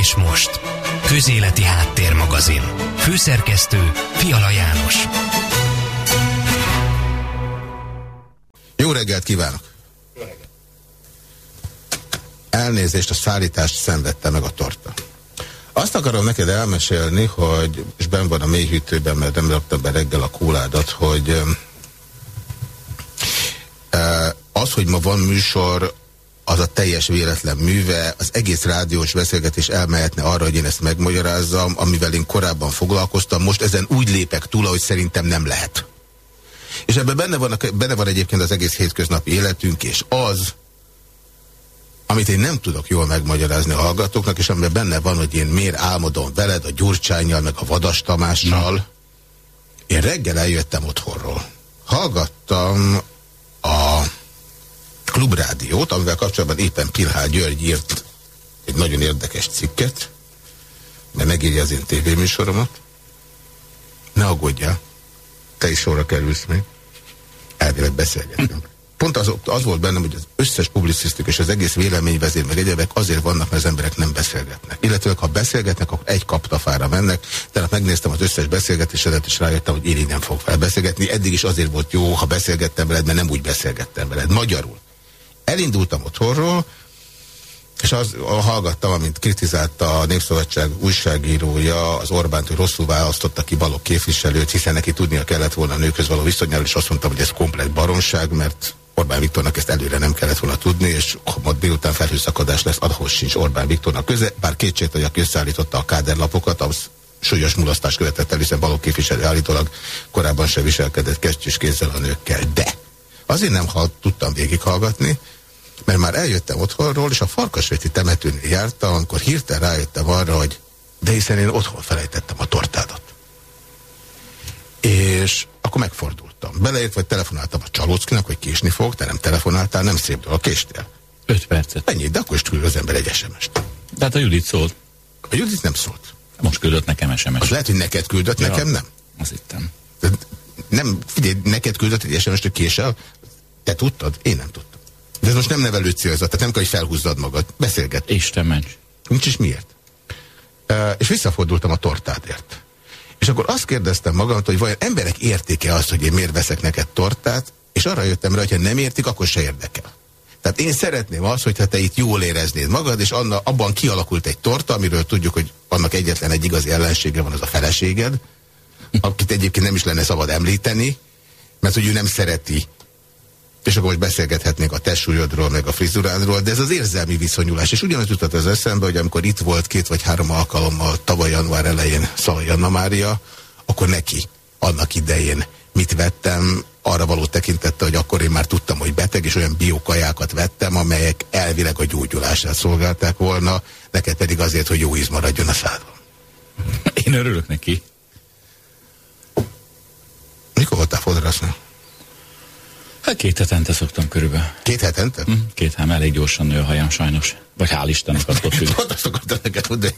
És most, Közéleti Háttérmagazin. Főszerkesztő Fiala János. Jó reggelt kívánok! Elnézést, a szállítást szenvedte meg a torta. Azt akarom neked elmesélni, hogy, és ben van a mélyhűtőben, mert nem raktam be reggel a kóládat, hogy az, hogy ma van műsor, az a teljes véletlen műve, az egész rádiós beszélgetés elmehetne arra, hogy én ezt megmagyarázzam, amivel én korábban foglalkoztam, most ezen úgy lépek túl, hogy szerintem nem lehet. És ebben benne van, benne van egyébként az egész hétköznapi életünk, és az, amit én nem tudok jól megmagyarázni a hallgatóknak, és amiben benne van, hogy én miért álmodom veled, a Gyurcsányjal, meg a Vadas Tamással. Én reggel eljöttem otthonról. Hallgattam a klubrádiót, amivel kapcsolatban éppen Pilhál György írt egy nagyon érdekes cikket, mert megírja az én tévéműsoromat. Ne aggódjál, te is sorra kerülsz még. Elvileg beszélgetünk pont az, az volt bennem, hogy az összes publicisztik és az egész véleményvezér meg egyebek azért vannak, mert az emberek nem beszélgetnek. Illetve ha beszélgetnek, akkor egy kaptafára mennek. Tehát megnéztem az összes beszélgetésedet, és rájöttem, hogy én így nem fog felbeszélgetni. Eddig is azért volt jó, ha beszélgettem veled, mert nem úgy beszélgettem veled. Magyarul. Elindultam otthonról, és az, hallgattam, amint kritizálta a Népszabadság újságírója az Orbánt, hogy rosszul választotta ki balok képviselőt, hiszen neki tudnia kellett volna a nőköz való viszonyáról, és azt mondtam, hogy ez komplet baromság, mert Orbán Viktornak ezt előre nem kellett volna tudni, és ma délután felhőszakadás lesz, ahhoz sincs Orbán Viktornak köze, bár kétség, hogy aki összeállította a káderlapokat, az súlyos mulasztást követett el, hiszen való képviselő állítólag korábban se viselkedett kesztyűs kézzel a nőkkel. De azért nem hall, tudtam végighallgatni, mert már eljöttem otthonról, és a Farkasvéti temetőnél jártam, amikor hirtelen rájöttem arra, hogy de hiszen én otthon felejtettem a tortádat. És akkor megfordultam. Beleért, vagy telefonáltam a Csalóckinak, hogy késni fog, te nem telefonáltál, nem szép dolog, késtél. Öt percet. Ennyi, de akkor is küld az ember egy SMS-t. Tehát a Judit szólt. A Judit nem szólt. Most küldött nekem SMS-t. Az lehet, hogy neked küldött, ja, nekem nem. Az hittem. Nem, figyelj, neked küldött egy SMS-t, késel. Te tudtad? Én nem tudtam. De ez most nem nevelő célzat, tehát nem kell, hogy felhúzzad magad. Beszélget. Isten ments. Nincs is miért. Uh, és visszafordultam a tortádért. És akkor azt kérdeztem magamtól, hogy vajon emberek értik-e azt, hogy én miért veszek neked tortát, és arra jöttem rá, hogy ha nem értik, akkor se érdekel. Tehát én szeretném azt, hogyha te itt jól éreznéd magad, és anna, abban kialakult egy torta, amiről tudjuk, hogy annak egyetlen egy igazi ellensége van, az a feleséged, akit egyébként nem is lenne szabad említeni, mert hogy ő nem szereti és akkor most beszélgethetnénk a testsúlyodról, meg a frizurádról, de ez az érzelmi viszonyulás. És ugyanaz jutott az eszembe, hogy amikor itt volt két vagy három alkalommal tavaly január elején Szalai Anna Mária, akkor neki annak idején mit vettem, arra való tekintette, hogy akkor én már tudtam, hogy beteg, és olyan biokajákat vettem, amelyek elvileg a gyógyulását szolgálták volna, neked pedig azért, hogy jó íz maradjon a szádon. Én örülök neki. Mikor voltál fodrásznak? Hát két hetente szoktam körülbelül. Két hetente? Mm, két hám, elég gyorsan nő a hajam sajnos. Vagy hál' Istennek attól függ. Pont azt akartam neked mondani,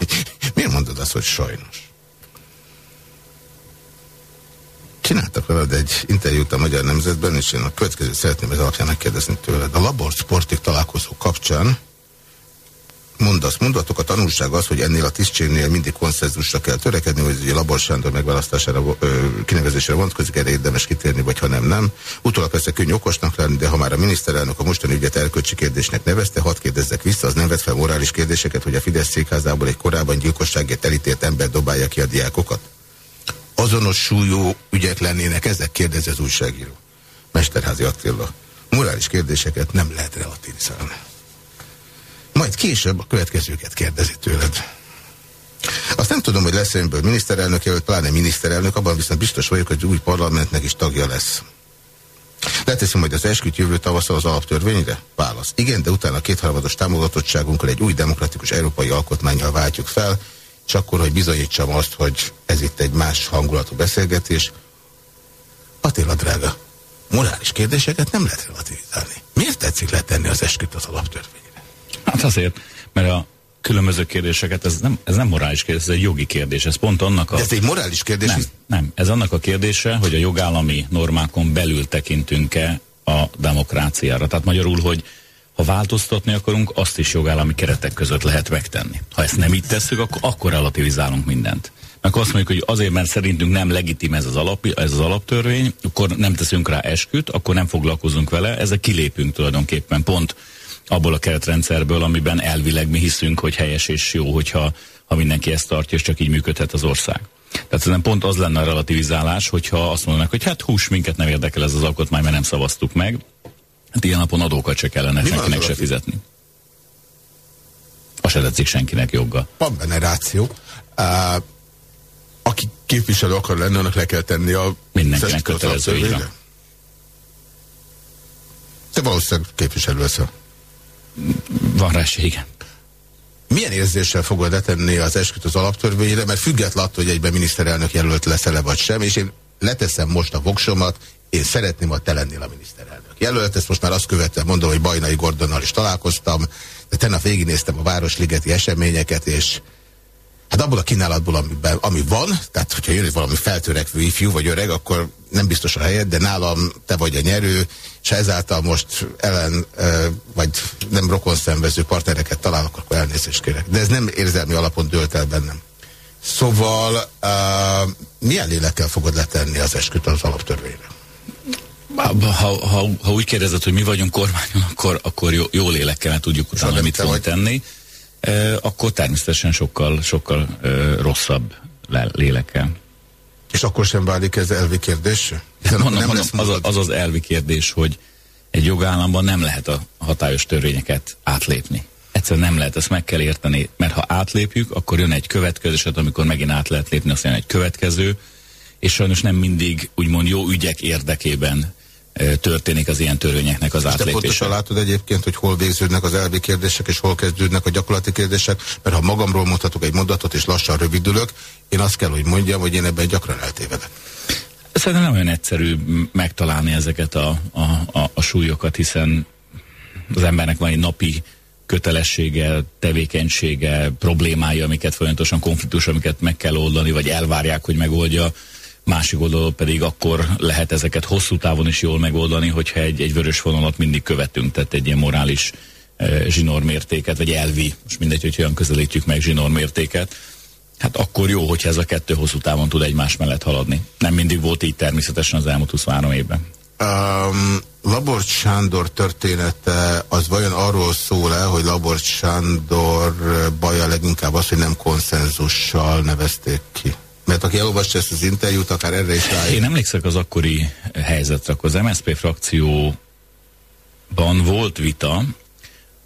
miért mondod azt, hogy sajnos? Csináltak veled egy interjút a Magyar Nemzetben, és én a következőt szeretném ez alapján megkérdezni tőled. A Labor Sportig találkozó kapcsán mondasz mondatok, a tanulság az, hogy ennél a tisztségnél mindig konszenzusra kell törekedni, hogy a Labor Sándor megválasztására, ö, kinevezésre vonatkozik, erre érdemes kitérni, vagy ha nem, nem. Utólag persze könnyű okosnak lenni, de ha már a miniszterelnök a mostani ügyet erkölcsi kérdésnek nevezte, hadd kérdezzek vissza, az nem vett fel morális kérdéseket, hogy a Fidesz székházából egy korábban gyilkosságért elítélt ember dobálja ki a diákokat? Azonos súlyú ügyek lennének ezek, kérdezi az újságíró. Mesterházi Attila. Morális kérdéseket nem lehet relativizálni. Majd később a következőket kérdezi tőled. Azt nem tudom, hogy lesz ebből miniszterelnök jelölt, pláne miniszterelnök, abban viszont biztos vagyok, hogy új parlamentnek is tagja lesz. Leteszem, hogy az esküt jövő tavaszal az alaptörvényre? Válasz. Igen, de utána a kétharmados támogatottságunkkal egy új demokratikus európai alkotmányjal váltjuk fel, és akkor, hogy bizonyítsam azt, hogy ez itt egy más hangulatú beszélgetés. Attila drága, morális kérdéseket nem lehet relativizálni. Miért tetszik letenni az esküt az alaptörvény? Hát azért, mert a különböző kérdéseket, ez nem, ez nem morális kérdés, ez egy jogi kérdés. Ez pont annak a... De ez egy morális kérdés? Nem, nem. Ez annak a kérdése, hogy a jogállami normákon belül tekintünk-e a demokráciára. Tehát magyarul, hogy ha változtatni akarunk, azt is jogállami keretek között lehet megtenni. Ha ezt nem így tesszük, akkor, akkor relativizálunk mindent. Meg azt mondjuk, hogy azért, mert szerintünk nem legitim ez az, alap, ez az alaptörvény, akkor nem teszünk rá esküt, akkor nem foglalkozunk vele, ezzel kilépünk tulajdonképpen pont abból a keretrendszerből, amiben elvileg mi hiszünk, hogy helyes és jó, hogyha ha mindenki ezt tartja, és csak így működhet az ország. Tehát ez pont az lenne a relativizálás, hogyha azt mondanak, hogy hát hús, minket nem érdekel ez az alkotmány, mert nem szavaztuk meg. Hát ilyen napon adókat se kellene Mi senkinek se fizetni. A se tetszik senkinek jogga. Van benne ráció. Uh, aki képviselő akar lenni, annak le kell tenni a... Mindenkinek kötelező, így van. Te valószínűleg képviselő leszel. Van rá igen. Milyen érzéssel fogod letenni az esküt az alaptörvényre, mert független attól, hogy egyben miniszterelnök jelölt leszel-e vagy sem, és én leteszem most a voksomat, én szeretném, ha te lennél a miniszterelnök jelölt, ezt most már azt követően mondom, hogy Bajnai Gordonnal is találkoztam, de tegnap végignéztem a Városligeti eseményeket, és Hát abból a kínálatból, amiben, ami van, tehát hogyha jön valami feltörekvő ifjú vagy öreg, akkor nem biztos a helyed, de nálam te vagy a nyerő, és ezáltal most ellen, vagy nem rokon szenvező partnereket találok, akkor elnézést kérek. De ez nem érzelmi alapon dölt el bennem. Szóval uh, milyen lélekkel fogod letenni az esküt az alaptörvényre? Ha, ha, ha, ha úgy kérdezed, hogy mi vagyunk kormányon, akkor, akkor jó, jó lélekkel tudjuk utána mit fogunk tenni akkor természetesen sokkal, sokkal rosszabb lélekkel. És akkor sem válik ez elvi kérdés? Mondom, nem mondom, az, az az elvi kérdés, hogy egy jogállamban nem lehet a hatályos törvényeket átlépni. Egyszerűen nem lehet, ezt meg kell érteni, mert ha átlépjük, akkor jön egy következő, és amikor megint át lehet lépni, azt jön egy következő, és sajnos nem mindig úgymond jó ügyek érdekében történik az ilyen törvényeknek az átlépése. Te pontosan látod egyébként, hogy hol végződnek az elvi kérdések, és hol kezdődnek a gyakorlati kérdések, mert ha magamról mondhatok egy mondatot, és lassan rövidülök, én azt kell, hogy mondjam, hogy én ebben gyakran eltévedek. Szerintem nem olyan egyszerű megtalálni ezeket a, a, a, a súlyokat, hiszen az embernek van egy napi kötelessége, tevékenysége, problémája, amiket folyamatosan konfliktus, amiket meg kell oldani, vagy elvárják, hogy megoldja másik oldalon pedig akkor lehet ezeket hosszú távon is jól megoldani, hogyha egy, egy vörös vonalat mindig követünk, tehát egy ilyen morális e, zsinórmértéket, vagy elvi, most mindegy, hogy olyan közelítjük meg zsinórmértéket, hát akkor jó, hogyha ez a kettő hosszú távon tud egymás mellett haladni. Nem mindig volt így természetesen az elmúlt 23 évben. Um, Labort Sándor története az vajon arról szól-e, hogy Labort Sándor baja leginkább az, hogy nem konszenzussal nevezték ki? Mert aki elolvassa ezt az interjút, akár erre is rájön. Én emlékszek az akkori helyzetre, akkor az MSZP frakcióban volt vita,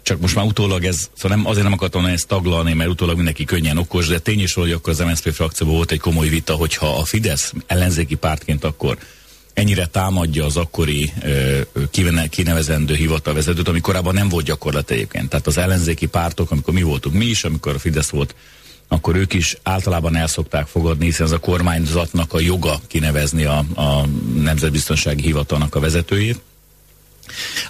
csak most már utólag ez, szóval nem, azért nem akartam ezt taglalni, mert utólag mindenki könnyen okos, de tény is, hogy akkor az MSZP frakcióban volt egy komoly vita, hogyha a Fidesz ellenzéki pártként akkor ennyire támadja az akkori ö, kinevezendő hivatalvezetőt, ami korábban nem volt gyakorlat egyébként. Tehát az ellenzéki pártok, amikor mi voltunk mi is, amikor a Fidesz volt akkor ők is általában el szokták fogadni, hiszen ez a kormányzatnak a joga kinevezni a, a Nemzetbiztonsági Hivatalnak a vezetőjét.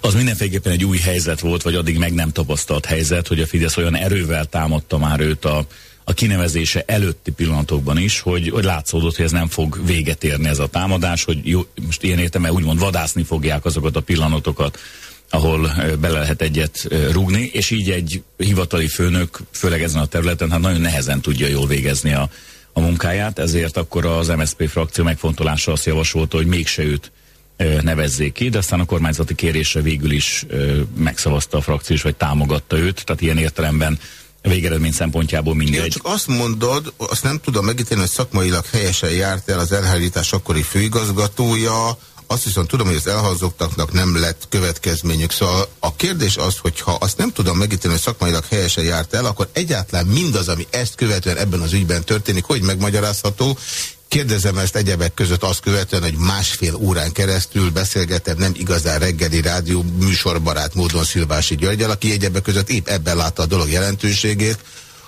Az mindenféleképpen egy új helyzet volt, vagy addig meg nem tapasztalt helyzet, hogy a Fidesz olyan erővel támadta már őt a, a kinevezése előtti pillanatokban is, hogy, hogy látszódott, hogy ez nem fog véget érni ez a támadás, hogy jó, most ilyen értem, úgymond vadászni fogják azokat a pillanatokat, ahol bele lehet egyet rúgni, és így egy hivatali főnök, főleg ezen a területen, hát nagyon nehezen tudja jól végezni a, a munkáját, ezért akkor az MSZP frakció megfontolása azt javasolta, hogy mégse őt nevezzék ki, de aztán a kormányzati kérésre végül is megszavazta a frakció, vagy támogatta őt, tehát ilyen értelemben végeredmény szempontjából mindegy. Én csak azt mondod, azt nem tudom megítélni, hogy szakmailag helyesen járt el az elhárítás akkori főigazgatója, azt viszont tudom, hogy az elhangzottaknak nem lett következményük. Szóval a kérdés az, hogy ha azt nem tudom megítélni, hogy szakmailag helyesen járt el, akkor egyáltalán mindaz, ami ezt követően ebben az ügyben történik, hogy megmagyarázható, Kérdezem ezt egyebek között azt követően, hogy másfél órán keresztül beszélgetem nem igazán reggeli rádió műsorbarát módon Szilvási Györgyel, aki egyebek között épp ebben látta a dolog jelentőségét,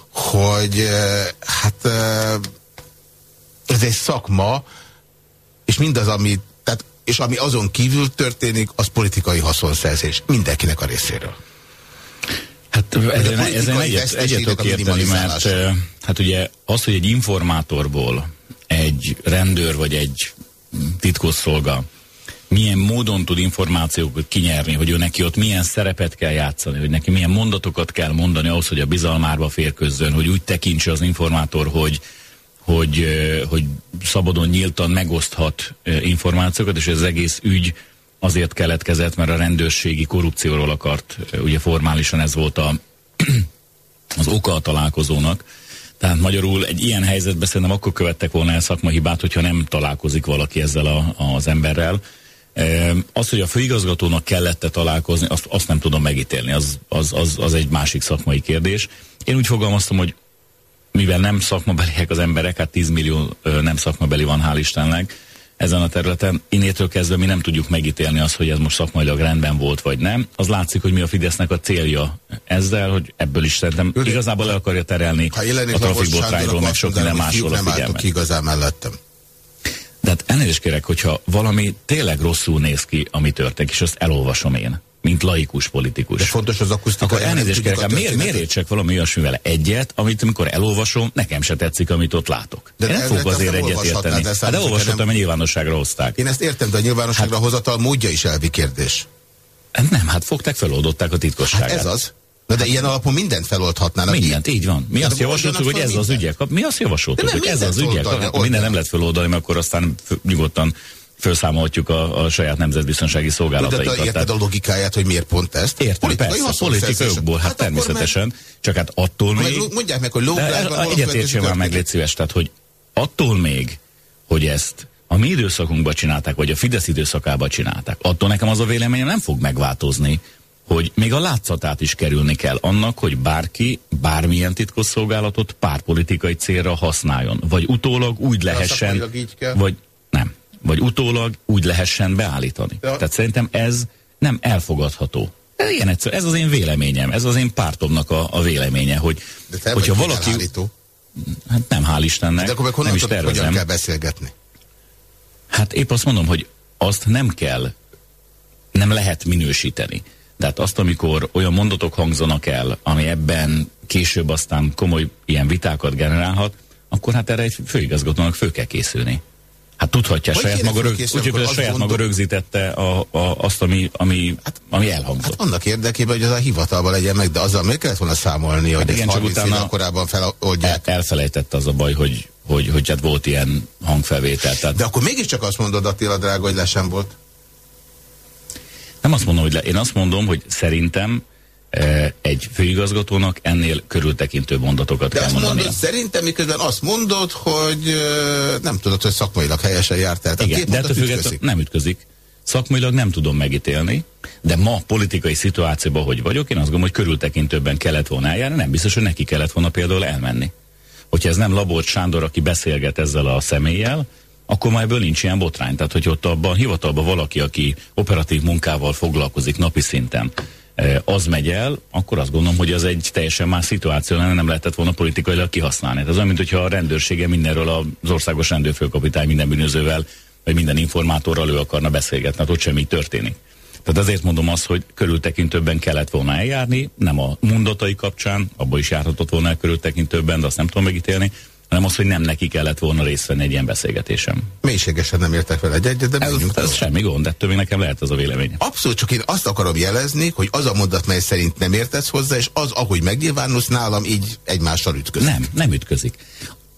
hogy eh, hát eh, ez egy szakma, és mindaz, amit és ami azon kívül történik, az politikai haszonszerzés mindenkinek a részéről. Hát ezen, ezen egyet, egyet tudok érteni, mert hát ugye az, hogy egy informátorból egy rendőr vagy egy titkosszolga milyen módon tud információkat kinyerni, hogy ő neki ott milyen szerepet kell játszani, hogy neki milyen mondatokat kell mondani ahhoz, hogy a bizalmárba férközzön, hogy úgy tekintse az informátor, hogy, hogy, hogy szabadon, nyíltan megoszthat információkat, és ez egész ügy azért keletkezett, mert a rendőrségi korrupcióról akart, ugye formálisan ez volt a, az oka a találkozónak. Tehát magyarul egy ilyen helyzetben szerintem akkor követtek volna el szakmahibát, hogyha nem találkozik valaki ezzel a, az emberrel. Az, hogy a főigazgatónak kellett találkozni, azt, azt nem tudom megítélni, az, az, az, az egy másik szakmai kérdés. Én úgy fogalmaztam, hogy mivel nem szakmabeliek az emberek, hát 10 millió nem szakmabeli van, hál' Istennek, ezen a területen. Innétől kezdve mi nem tudjuk megítélni azt, hogy ez most szakmailag rendben volt, vagy nem. Az látszik, hogy mi a Fidesznek a célja ezzel, hogy ebből is szerintem Ülé, igazából el akarja terelni ha a trafikbotrányról, meg sok minden másról a figyelmet. igazán mellettem. De hát elnézést kérek, hogyha valami tényleg rosszul néz ki, ami történik, és azt elolvasom én mint laikus politikus. De fontos az akusztika. Akkor elnézést kérek, hát miért, miért értsek valami olyasmivel egyet, amit amikor elolvasom, nekem se tetszik, amit ott látok. De Én nem fogok azért egyet érteni. Hát de olvasottam, nem... nyilvánosságra hozták. Én ezt értem, de a nyilvánosságra hát... hozatal módja is elvi kérdés. Hát nem, hát fogták, feloldották a titkosságát. Hát ez az. Na de ilyen alapon mindent feloldhatnának. Mindent, így, így van. Mi de azt javasoltuk, hogy ez az ügyek. Mi azt javasoltuk, hogy ez az ügyek. Minden nem lehet feloldani, mert akkor aztán nyugodtan felszámolhatjuk a, a saját nemzetbiztonsági szolgálataikat. De érted a logikáját, hogy miért pont ezt? Értem, politikai persze, politikai jogból, hát, hát természetesen. Meg, csak hát attól még... Mondják meg, hogy lógrásban... Egyetértsél már meg, légy szíves, tehát, hogy attól még, hogy ezt a mi időszakunkban csinálták, vagy a Fidesz időszakában csinálták, attól nekem az a véleményem nem fog megváltozni, hogy még a látszatát is kerülni kell annak, hogy bárki bármilyen titkosszolgálatot párpolitikai célra használjon. Vagy utólag úgy lehessen, vagy vagy utólag úgy lehessen beállítani. Ja. Tehát szerintem ez nem elfogadható. Ilyen egyszer, ez az én véleményem, ez az én pártomnak a, a véleménye, hogy De te hogyha valaki... Állító. Hát nem, hál' Istennek. De akkor nem is tervezem. hogyan kell beszélgetni? Hát épp azt mondom, hogy azt nem kell, nem lehet minősíteni. Tehát azt, amikor olyan mondatok hangzanak el, ami ebben később aztán komoly ilyen vitákat generálhat, akkor hát erre egy főigazgatónak fő kell készülni. Hát tudhatja, hogy saját maga, rög, úgy, hogy saját maga rögzítette a, a, azt, ami, ami, hát, ami elhangzott. Hát annak érdekében, hogy az a hivatalban legyen meg, de azzal miért kellett volna számolni, hogy hát igen, csak utána korábban feloldják? El, elfelejtette az a baj, hogy, hogy, hogy hát volt ilyen hangfelvétel. Tehát... De akkor mégiscsak azt mondod, Attila drága, hogy le sem volt? Nem azt mondom, hogy le. Én azt mondom, hogy szerintem egy főigazgatónak ennél körültekintő mondatokat De kell mondani. mondani. Szerintem miközben azt mondod, hogy nem tudod, hogy szakmailag helyesen járt el. Igen, de ettől ütközik. nem ütközik. Szakmailag nem tudom megítélni, de ma politikai szituációban, hogy vagyok, én azt gondolom, hogy körültekintőbben kellett volna eljárni, nem biztos, hogy neki kellett volna például elmenni. Hogyha ez nem Labort Sándor, aki beszélget ezzel a személlyel, akkor már ebből nincs ilyen botrány. Tehát, hogy ott abban hivatalban valaki, aki operatív munkával foglalkozik napi szinten, az megy el, akkor azt gondolom, hogy az egy teljesen más szituáció lenne, nem lehetett volna politikailag kihasználni. Ez olyan, mint a rendőrsége mindenről az országos rendőrfőkapitány minden bűnözővel, vagy minden informátorral ő akarna beszélgetni, hát ott semmi történik. Tehát azért mondom azt, hogy körültekintőbben kellett volna eljárni, nem a mondatai kapcsán, abban is járhatott volna el körültekintőbben, de azt nem tudom megítélni, hanem az, hogy nem neki kellett volna részt venni egy ilyen beszélgetésem. Mélységesen nem értek vele egyet, de ez, ez semmi gond, ettől még nekem lehet az a vélemény. Abszolút, csak én azt akarom jelezni, hogy az a mondat, mely szerint nem értesz hozzá, és az, ahogy megnyilvánulsz nálam, így egymással ütközik. Nem, nem ütközik.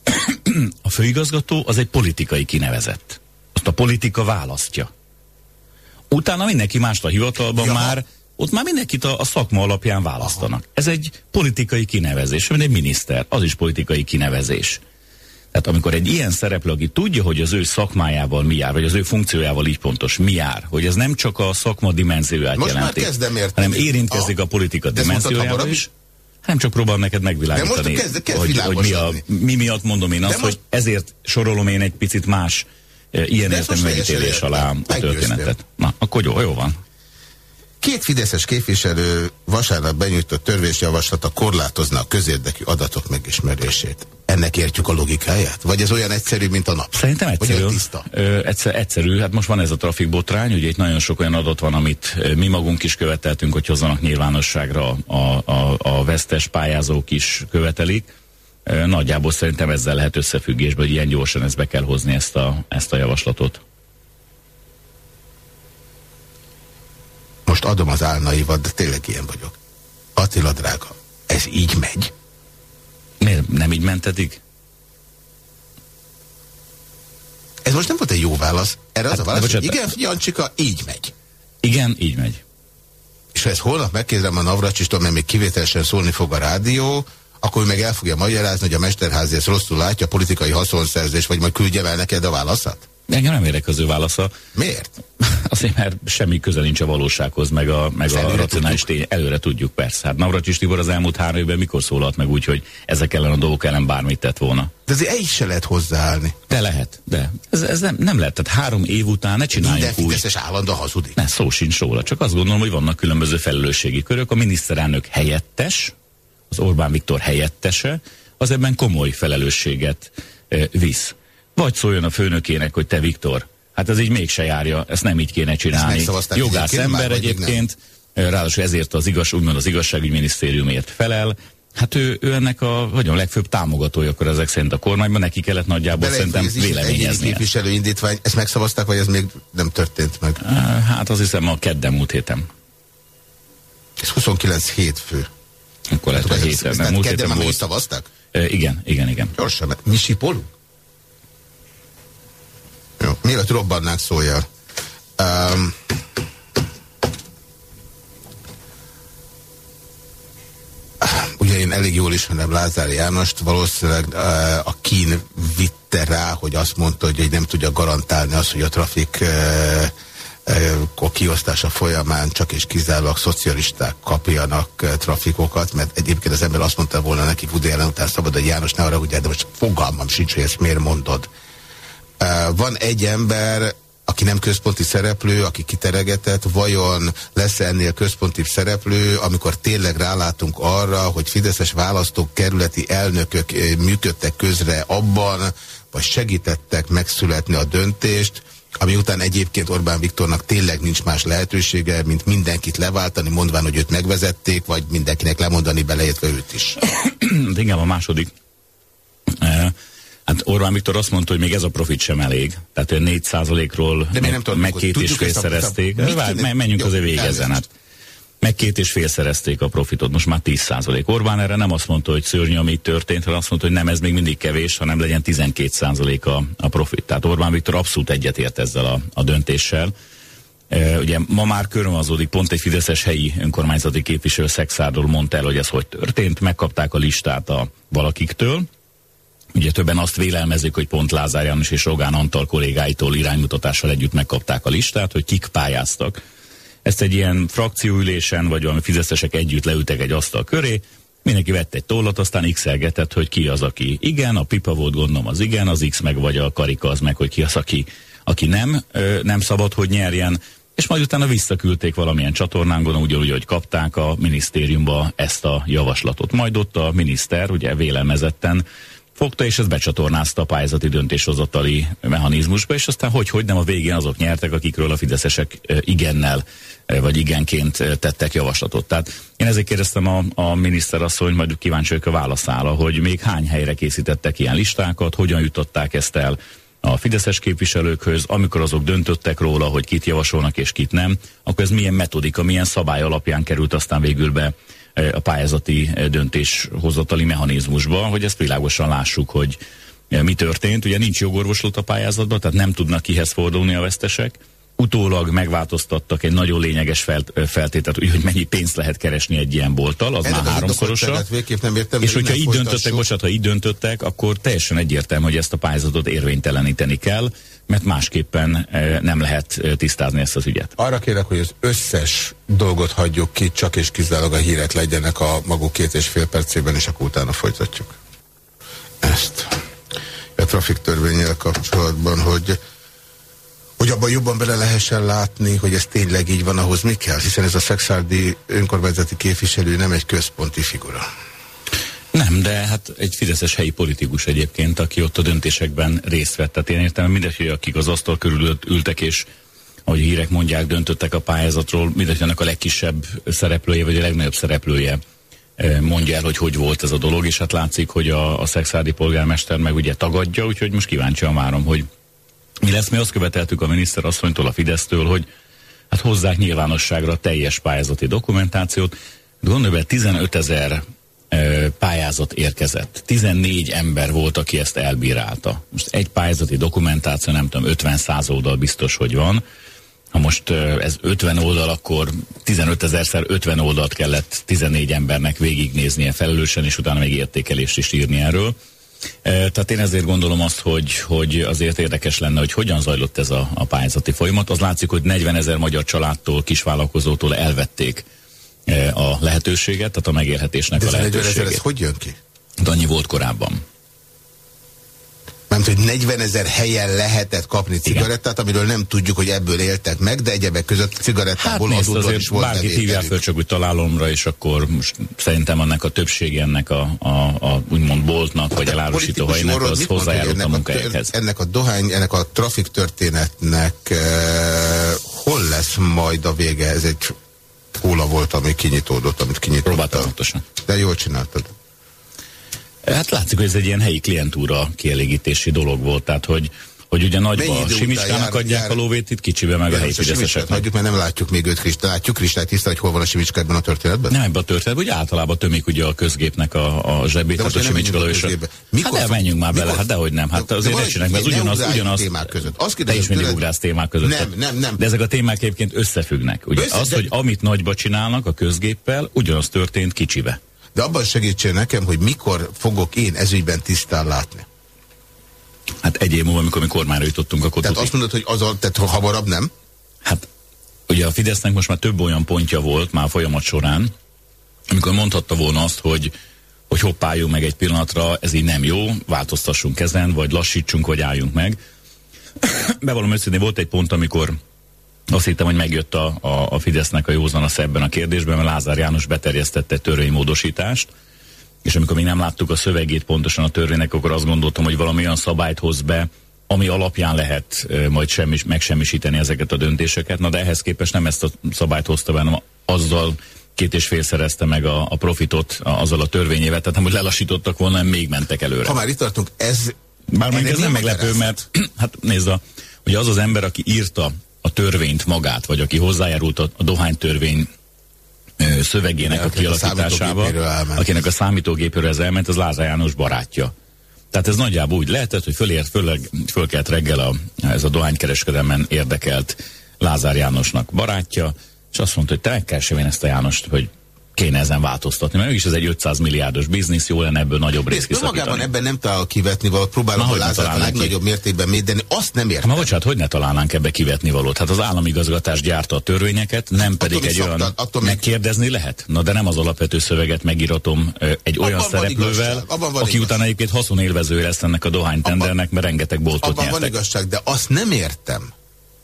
a főigazgató az egy politikai kinevezett. Azt a politika választja. Utána mindenki mást a hivatalban ja. már ott már mindenkit a, a szakma alapján választanak. Ez egy politikai kinevezés, mint egy miniszter, az is politikai kinevezés. Tehát amikor egy ilyen szereplő, aki tudja, hogy az ő szakmájával mi jár, vagy az ő funkciójával így pontos mi jár, hogy ez nem csak a szakma dimenzióját Most jelenti, hanem érintkezik a, a politika dimenziójával is, nem csak próbálom neked megvilágítani, kezd, kezd hogy, hogy mi, a, mi miatt mondom én azt, most... hogy ezért sorolom én egy picit más e, ilyen értelmű megítélés alá a történetet. Na, akkor jó, jó van. Két fideszes képviselő vasárnap benyújtott törvésjavaslata korlátozna a közérdekű adatok megismerését. Ennek értjük a logikáját? Vagy ez olyan egyszerű, mint a nap? Szerintem egyszerű. tiszta? Ö, egyszer, egyszerű. Hát most van ez a trafikbotrány, ugye itt nagyon sok olyan adat van, amit mi magunk is követeltünk, hogy hozzanak nyilvánosságra a, a, a vesztes pályázók is követelik. Nagyjából szerintem ezzel lehet összefüggésben, hogy ilyen gyorsan ezt be kell hozni ezt a, ezt a javaslatot. Most adom az álnaivat, de tényleg ilyen vagyok. Attila drága, ez így megy? Miért nem így ment eddig? Ez most nem volt egy jó válasz. Erre hát, az a válasz, bocsánat, igen, Jancsika, így megy. Igen, így megy. És ha ezt holnap megkérdem a Navracsistól, mert még kivételesen szólni fog a rádió, akkor meg el fogja magyarázni, hogy a Mesterházi ezt rosszul látja, politikai haszonszerzés, vagy majd küldjem el neked a válaszát? Engem nem érek az ő válasza. Miért? Azért, mert semmi köze nincs a valósághoz, meg a, meg a racionális tény. Előre tudjuk, persze. Hát Navracsis Tibor az elmúlt három évben mikor szólalt meg úgy, hogy ezek ellen a dolgok ellen bármit tett volna? De azért egy se lehet hozzáállni. De lehet, de ez, ez nem, nem lehet. Tehát három év után ne csináljuk Minden úgy. állandó hazudik. Ne, szó sincs róla. Csak azt gondolom, hogy vannak különböző felelősségi körök. A miniszterelnök helyettes, az Orbán Viktor helyettese, az ebben komoly felelősséget e, visz. Vagy szóljon a főnökének, hogy te Viktor, hát ez így mégse járja, ezt nem így kéne csinálni. Jogász ember egyébként, ráadásul ezért az igaz, úgymond az igazságügyminisztériumért felel, Hát ő, ő ennek a nagyon legfőbb támogatója akkor ezek szerint a kormányban, neki kellett nagyjából De szerintem véleményezni. képviselő indítvány, ezt megszavazták, vagy ez még nem történt meg? Hát azt hiszem a kedden múlt héten. Ez 29 hétfő. Akkor lehet, hogy héten. Múlt héten volt. szavaztak? E, igen, igen, igen. Gyorsan, mi sipolunk? Jó, mielőtt robbannánk szóljál. Um, ugye én elég jól ismerem Lázár Jánost, valószínűleg uh, a kín vitte rá, hogy azt mondta, hogy nem tudja garantálni azt, hogy a trafik uh, a kiosztása folyamán csak és kizárólag szocialisták kapjanak trafikokat, mert egyébként az ember azt mondta volna neki Woody ellen után szabad, hogy János ne arra, hogy de most fogalmam sincs, hogy ezt miért mondod. Van egy ember, aki nem központi szereplő, aki kiteregetett, vajon lesz -e ennél központi szereplő, amikor tényleg rálátunk arra, hogy fideszes választók, kerületi elnökök működtek közre abban, vagy segítettek megszületni a döntést, ami után egyébként Orbán Viktornak tényleg nincs más lehetősége, mint mindenkit leváltani, mondván, hogy őt megvezették, vagy mindenkinek lemondani beleértve őt is. Igen, a második. Hát Orbán Viktor azt mondta, hogy még ez a profit sem elég. Tehát 4 ról meg, meg két és fél szerezték. Menjünk azért végezen. Hát meg két és fél szerezték a profitot, most már 10 százalék. Orbán erre nem azt mondta, hogy szörnyű, ami történt, hanem azt mondta, hogy nem, ez még mindig kevés, hanem legyen 12 százalék a, a profit. Tehát Orbán Viktor abszolút egyetért ezzel a, a döntéssel. E, ugye ma már körülmazódik, pont egy fideszes helyi önkormányzati képviselő Szexárdól mondta el, hogy ez hogy történt, megkapták a listát a valakiktől, Ugye többen azt vélelmezik, hogy pont Lázár János és Rogán Antal kollégáitól iránymutatással együtt megkapták a listát, hogy kik pályáztak. Ezt egy ilyen frakcióülésen, vagy valami fizeszesek együtt leültek egy asztal köré, mindenki vett egy tollat, aztán x hogy ki az, aki igen, a pipa volt gondolom az igen, az X meg vagy a karika az meg, hogy ki az, aki, aki nem, ö, nem szabad, hogy nyerjen, és majd utána visszaküldték valamilyen csatornán, gondolom ugyanúgy, hogy kapták a minisztériumba ezt a javaslatot. Majd ott a miniszter, ugye vélelmezetten fogta, és ez becsatornázta a pályázati döntéshozatali mechanizmusba, és aztán hogy-hogy nem a végén azok nyertek, akikről a fideszesek igennel vagy igenként tettek javaslatot. Tehát én ezért kérdeztem a, a miniszter asszony, majd kíváncsi vagyok a válaszára, hogy még hány helyre készítettek ilyen listákat, hogyan jutották ezt el a fideszes képviselőkhöz, amikor azok döntöttek róla, hogy kit javasolnak és kit nem, akkor ez milyen metodika, milyen szabály alapján került aztán végül be a pályázati döntéshozatali mechanizmusba, hogy ezt világosan lássuk, hogy mi történt. Ugye nincs jogorvoslat a pályázatban, tehát nem tudnak kihez fordulni a vesztesek. Utólag megváltoztattak egy nagyon lényeges felt, feltételt, hogy mennyi pénzt lehet keresni egy ilyen bolttal, az Ennek már háromszorosa. Nem értem, és hogyha így döntöttek, bocsánat, ha így döntöttek, akkor teljesen egyértelmű, hogy ezt a pályázatot érvényteleníteni kell mert másképpen nem lehet eh, tisztázni ezt az ügyet. Arra kérek, hogy az összes dolgot hagyjuk ki, csak és kizárólag a hírek legyenek a maguk két és fél percében, és akkor utána folytatjuk. Ezt. A trafik törvényel kapcsolatban, hogy hogy abban jobban bele lehessen látni, hogy ez tényleg így van, ahhoz mi kell? Hiszen ez a szexárdi önkormányzati képviselő nem egy központi figura. Nem, de hát egy fideszes helyi politikus egyébként, aki ott a döntésekben részt vett. Tehát én értem, mindegy, akik az asztal körül ültek, és ahogy a hírek mondják, döntöttek a pályázatról, mindegy, annak a legkisebb szereplője, vagy a legnagyobb szereplője eh, mondja el, hogy hogy volt ez a dolog, és hát látszik, hogy a, a szexádi polgármester meg ugye tagadja, úgyhogy most kíváncsian várom, hogy mi lesz. Mi azt követeltük a miniszterasszonytól, a Fidesztől, hogy hát hozzák nyilvánosságra a teljes pályázati dokumentációt. Gondolj be, 15 ezer pályázat érkezett. 14 ember volt, aki ezt elbírálta. Most egy pályázati dokumentáció, nem tudom, 50 száz oldal biztos, hogy van. Ha most ez 50 oldal, akkor 15 ezerszer 50 oldalt kellett 14 embernek végignéznie felelősen, és utána még értékelést is írni erről. Tehát én ezért gondolom azt, hogy, hogy azért érdekes lenne, hogy hogyan zajlott ez a, a pályázati folyamat. Az látszik, hogy 40 ezer magyar családtól, kisvállalkozótól elvették a lehetőséget, tehát a megélhetésnek De a lehetőséget. ez hogy jön ki? De annyi volt korábban. Nem hogy 40 ezer helyen lehetett kapni cigarettát, Igen. amiről nem tudjuk, hogy ebből éltek meg, de egyebek között cigarettából hát adódóan is volt Bárki hívják föl csak úgy találomra, és akkor most szerintem annak a többsége ennek a, a, a úgymond boltnak, vagy elárusító hajnak az hozzájárult a munkahelyekhez. Ennek a dohány, ennek a trafik történetnek eh, hol lesz majd a vége? Ez egy kóla volt, ami kinyitódott, amit kinyitottam. Próbáltam pontosan. De jól csináltad. Hát látszik, hogy ez egy ilyen helyi klientúra kielégítési dolog volt, tehát hogy hogy ugye nagyba Simicskának adják jár, a lóvét, itt kicsibe meg a helyi fideszeseknek. Hagyjuk, mert nem látjuk még őt Kristán. Látjuk Kristály tiszta, hogy hol van a Simicska ebben a történetben? Nem ebben a történetben, hogy általában tömik ugye a közgépnek a, a zsebét, de hát a Simicska és a... Hát menjünk már bele, hát dehogy nem. Hát azért ne csináljuk, mert ugyanaz, ugyanaz témák között. Azt te is mindig ugrálsz témák között. Nem, nem, nem. De ezek a témák egyébként összefüggnek. Ugye az, hogy amit nagyba csinálnak a közgéppel, ugyanaz történt kicsibe. De abban segítsél nekem, hogy mikor fogok én ezügyben tisztán látni. Hát egy év múlva, amikor mi kormányra jutottunk, akkor Tehát azt mondod, hogy az a, tehát hamarabb nem? Hát ugye a Fidesznek most már több olyan pontja volt már folyamat során, amikor mondhatta volna azt, hogy hogy hoppáljunk meg egy pillanatra, ez így nem jó, változtassunk ezen, vagy lassítsunk, vagy álljunk meg. Bevallom őszintén, volt egy pont, amikor azt hittem, hogy megjött a, a, a Fidesznek a józan a ebben a kérdésben, mert Lázár János beterjesztette egy törvénymódosítást, és amikor még nem láttuk a szövegét pontosan a törvénynek, akkor azt gondoltam, hogy valami olyan szabályt hoz be, ami alapján lehet majd semmis, megsemmisíteni ezeket a döntéseket. Na de ehhez képest nem ezt a szabályt hozta be, hanem azzal két és fél szerezte meg a, a profitot a, azzal a törvényével, tehát nem, hogy lelassítottak volna, nem még mentek előre. Ha már itt tartunk, ez... Bár ez nem meglepő, mert hát nézd, a, ugye az az ember, aki írta a törvényt magát, vagy aki hozzájárult a, a dohánytörvény szövegének a kialakításával, akinek a számítógépéről ez elment, az Lázár János barátja. Tehát ez nagyjából úgy lehetett, hogy fölért, fölleg, fölkelt reggel a, ez a dohánykereskedelmen érdekelt Lázár Jánosnak barátja, és azt mondta, hogy te megkeresem ezt a Jánost, hogy kéne ezen változtatni, mert mégis ez egy 500 milliárdos biznisz, jó lenne ebből nagyobb részt kiszakítani. magában ebben nem talál kivetni valót, próbálom a Lázár a legnagyobb mértékben médeni, azt nem értem. Ma bocsánat, hogy ne találnánk ebbe kivetni valót? Hát az államigazgatás gyárta a törvényeket, nem pedig attól egy olyan, attól megkérdezni még... lehet? Na de nem az alapvető szöveget megíratom egy olyan abban szereplővel, van aki igaz. utána egyébként haszonélvező lesz ennek a dohánytendernek, mert rengeteg boltot abban nyertek. van igazság, de azt nem értem.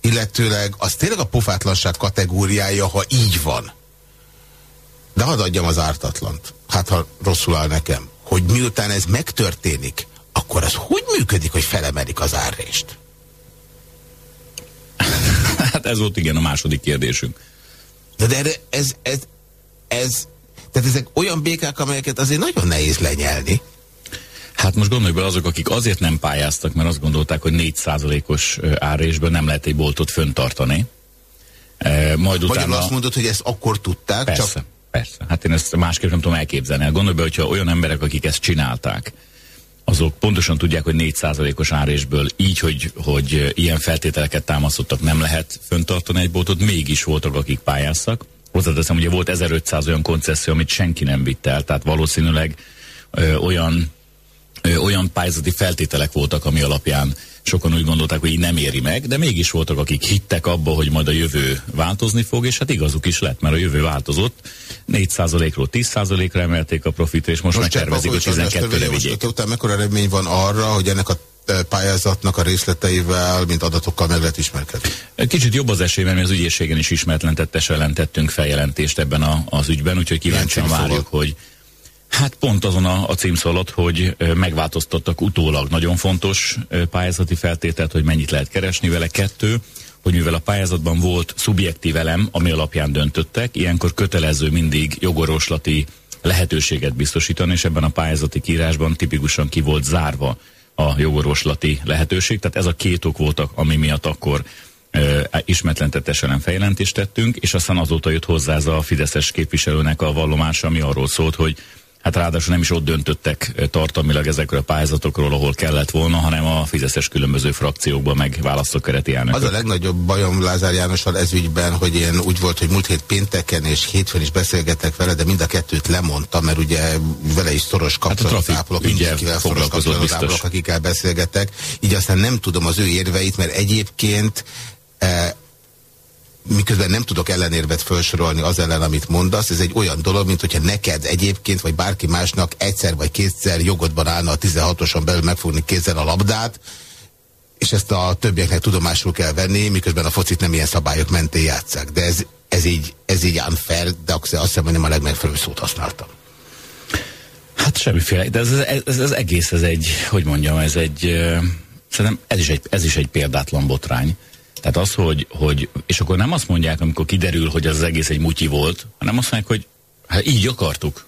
Illetőleg az tényleg a pofátlanság kategóriája, ha így van de hadd adjam az ártatlant. Hát, ha rosszul áll nekem. Hogy miután ez megtörténik, akkor az hogy működik, hogy felemelik az árrést? hát ez volt igen a második kérdésünk. De, de erre ez, ez, ez, tehát ezek olyan békák, amelyeket azért nagyon nehéz lenyelni. Hát most gondolj be azok, akik azért nem pályáztak, mert azt gondolták, hogy 4%-os árrésből nem lehet egy boltot föntartani. Majd utána... Magyarul azt mondod, hogy ezt akkor tudták, Persze. csak Persze, hát én ezt másképp nem tudom elképzelni. Hát gondolj be, hogyha olyan emberek, akik ezt csinálták, azok pontosan tudják, hogy 4%-os árésből így, hogy, hogy ilyen feltételeket támasztottak, nem lehet föntartani egy boltot, mégis voltak, akik pályáztak. Hozzáteszem, ugye volt 1500 olyan koncesszió, amit senki nem vitt el, tehát valószínűleg ö, olyan, ö, olyan pályázati feltételek voltak, ami alapján sokan úgy gondolták, hogy így nem éri meg, de mégis voltak, akik hittek abba, hogy majd a jövő változni fog, és hát igazuk is lett, mert a jövő változott. 4%-ról 10%-ra emelték a profit, és most, most megtervezik, hogy 12-re vigyék. Utána mekkora eredmény van arra, hogy ennek a e, pályázatnak a részleteivel, mint adatokkal meg lehet ismerkedni? Kicsit jobb az esély, mert mi az ügyészségen is ismertlentettes ellen tettünk feljelentést ebben a, az ügyben, úgyhogy kíváncsian várjuk, hogy Hát pont azon a, a címszó alatt, hogy megváltoztattak utólag nagyon fontos pályázati feltételt, hogy mennyit lehet keresni vele. Kettő, hogy mivel a pályázatban volt szubjektív elem, ami alapján döntöttek, ilyenkor kötelező mindig jogorvoslati lehetőséget biztosítani, és ebben a pályázati kírásban tipikusan ki volt zárva a jogorvoslati lehetőség. Tehát ez a két ok voltak, ami miatt akkor ismertlentetés ellen feljelentést tettünk, és aztán azóta jött hozzá ez a Fideszes képviselőnek a vallomása, ami arról szólt, hogy hát ráadásul nem is ott döntöttek tartalmilag ezekről a pályázatokról, ahol kellett volna, hanem a Fideszes különböző frakciókban meg választókereti elnökök. Az a legnagyobb bajom Lázár Jánossal ez ügyben, hogy én úgy volt, hogy múlt hét pénteken és hétfőn is beszélgetek vele, de mind a kettőt lemondtam, mert ugye vele is szoros kapcsolatot hát ápolok, mindenkivel szoros kapcsolatot ápolok, akikkel beszélgetek. Így aztán nem tudom az ő érveit, mert egyébként eh, miközben nem tudok ellenérvet felsorolni az ellen, amit mondasz, ez egy olyan dolog, mint hogyha neked egyébként, vagy bárki másnak egyszer vagy kétszer jogodban állna a 16-oson belül megfogni kézzel a labdát, és ezt a többieknek tudomásul kell venni, miközben a focit nem ilyen szabályok mentén játszák. De ez, ez így, ez így unfair, de azt hiszem, hogy nem a legmegfelelőbb szót használtam. Hát semmiféle, de ez, ez, ez, egész, ez egy, hogy mondjam, ez egy, szerintem ez is egy, ez is egy példátlan botrány. Tehát az, hogy, hogy, és akkor nem azt mondják, amikor kiderül, hogy az egész egy mutyi volt, hanem azt mondják, hogy hát így akartuk.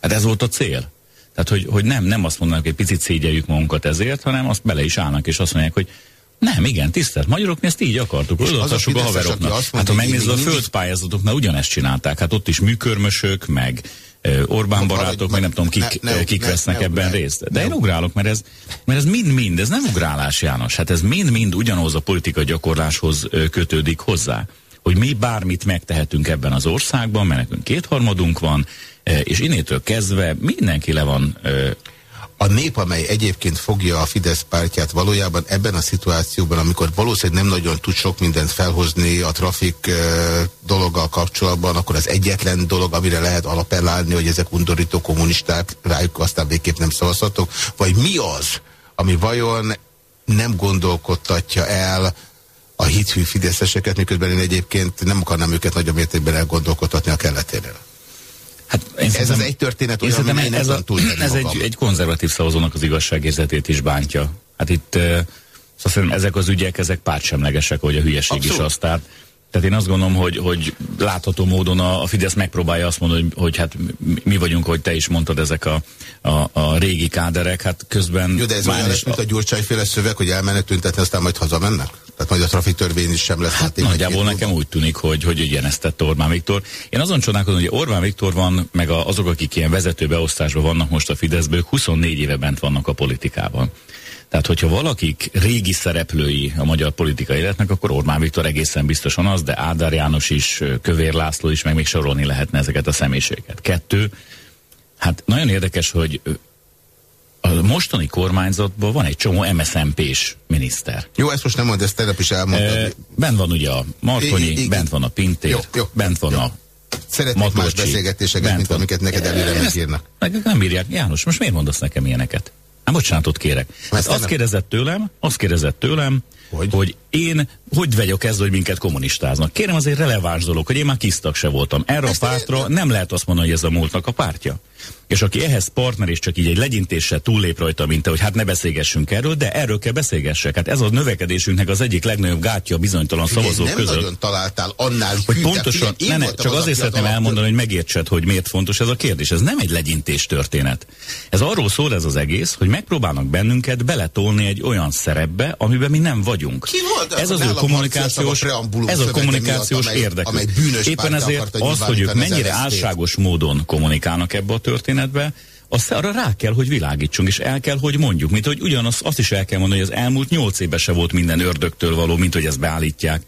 Hát ez volt a cél. Tehát, hogy, hogy nem, nem azt mondanak, hogy egy picit szégyeljük magunkat ezért, hanem azt bele is állnak, és azt mondják, hogy nem, igen, tisztelt magyarok, mi ezt így akartuk, odatassuk a, a haveroknak. Hát ha megnézed a földpályázatoknál ugyanezt csinálták, hát ott is műkörmösök, meg Orbán barátok, meg nem tudom, kik, ne, ne, kik ne, vesznek ne, ebben ne, részt. De ne, én ugrálok, mert ez, mert ez mind-mind, ez nem ugrálás, János. Hát ez mind-mind ugyanaz a politika gyakorláshoz kötődik hozzá hogy mi bármit megtehetünk ebben az országban, mert nekünk kétharmadunk van, és innétől kezdve mindenki le van a nép, amely egyébként fogja a Fidesz pártját valójában ebben a szituációban, amikor valószínűleg nem nagyon tud sok mindent felhozni a trafik dologgal kapcsolatban, akkor az egyetlen dolog, amire lehet alapellálni, hogy ezek undorító kommunisták, rájuk aztán végképp nem szavazhatok, vagy mi az, ami vajon nem gondolkodtatja el a hithű fideszeseket, miközben én egyébként nem akarnám őket nagyobb mértékben elgondolkodtatni a kelleténél. Hát ez szerintem, az egy történet olyan, hogy ez, a, ez egy, egy konzervatív szavazónak az igazságérzetét is bántja. Hát itt uh, szóval ezek az ügyek, ezek pártsemlegesek, hogy a hülyeség Abszolút. is azt. Tehát, én azt gondolom, hogy, hogy látható módon a, a Fidesz megpróbálja azt mondani, hogy, hogy hát mi vagyunk, hogy te is mondtad, ezek a, a, a régi káderek, hát közben... Jó, de ez olyan mint a Gyurcsány szöveg, hogy elmennek tüntetni, aztán majd hazamennek? Tehát majd a trafiktörvény is sem lesz hát Nagyjából nekem úgy tűnik, hogy, hogy ugyanezt tette Orbán Viktor. Én azon csodálkozom, hogy Orbán Viktor van, meg a, azok, akik ilyen vezető beosztásban vannak most a Fideszből, 24 éve bent vannak a politikában. Tehát, hogyha valakik régi szereplői a magyar politikai életnek, akkor Orbán Viktor egészen biztosan az, de Ádár János is, Kövér László is, meg még sorolni lehetne ezeket a személyiséget. Kettő, hát nagyon érdekes, hogy a mostani kormányzatban van egy csomó MSZMP-s miniszter. Jó, ezt most nem mond, ezt tegnap is elmondtad. E, bent van ugye a Martonyi, bent van a Pintér, jó, jó, bent van jó. a Szeretnék Matocsi, más beszélgetéseket, mint van. amiket neked előre megírnak. Meg nem írják. János, most miért mondasz nekem ilyeneket? Hát bocsánatot kérek. Hát azt kérdezett tőlem, azt kérdezett tőlem, hogy? hogy én hogy vagyok ez, hogy minket kommunistáznak. Kérem azért releváns dolog, hogy én már kisztak se voltam. Erre Ezt a pártra nem lehet azt mondani, hogy ez a múltnak a pártja. És aki ehhez partner és csak így egy legyintéssel túllép rajta, mint te, hogy hát ne beszélgessünk erről, de erről kell beszélgessek. Hát ez a növekedésünknek az egyik legnagyobb gátja a bizonytalan szavazók nem között. nagyon találtál annál hogy pontosan, ne, ne, csak az azért szeretném elmondani, hogy megértsed, hogy miért fontos ez a kérdés. Ez nem egy legyintés történet. Ez arról szól ez az egész, hogy megpróbálnak bennünket beletolni egy olyan szerepbe, amiben mi nem vagyunk. Ki volt ez az ő kommunikációs, ez a kommunikációs érdek. Éppen ezért az, hogy ők mennyire álságos módon kommunikálnak ebbe a történetbe, azt arra rá kell, hogy világítsunk, és el kell, hogy mondjuk. Mint hogy ugyanaz, azt is el kell mondani, hogy az elmúlt nyolc évben se volt minden ördögtől való, mint hogy ezt beállítják.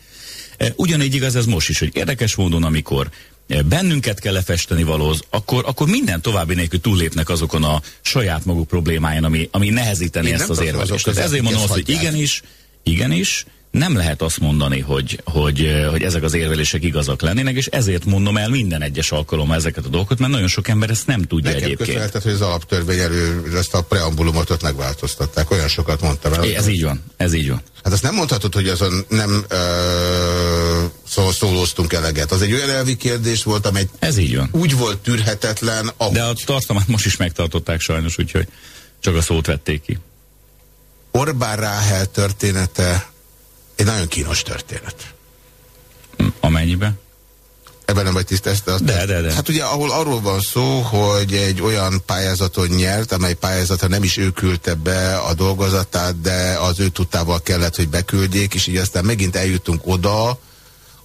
E, ugyanígy igaz ez most is, hogy érdekes módon, amikor e, bennünket kell lefesteni valóz, akkor, akkor minden további nélkül túllépnek azokon a saját maguk problémáján, ami, ami nehezíteni Én ezt az érvelést. Ezért mondom azt, hogy igenis, igenis, nem lehet azt mondani, hogy, hogy, hogy ezek az érvelések igazak lennének, és ezért mondom el minden egyes alkalommal ezeket a dolgokat, mert nagyon sok ember ezt nem tudja Nekem egyébként. Nekem hogy az alaptörvény elő, ezt a preambulumot ott megváltoztatták, olyan sokat mondtam el. Ez így van, ez így van. Hát azt nem mondhatod, hogy azon nem ö, szó, szólóztunk eleget. Az egy olyan elvi kérdés volt, amely ez így van. úgy volt tűrhetetlen. Ahogy. De a tartalmát most is megtartották sajnos, úgyhogy csak a szót vették ki. Orbán Ráhel története egy nagyon kínos történet. Amennyiben? Ebben nem vagy tisztázta? De, de, de. Hát ugye, ahol arról van szó, hogy egy olyan pályázaton nyert, amely pályázata nem is ő küldte be a dolgozatát, de az ő tudtával kellett, hogy beküldjék, és így aztán megint eljutunk oda,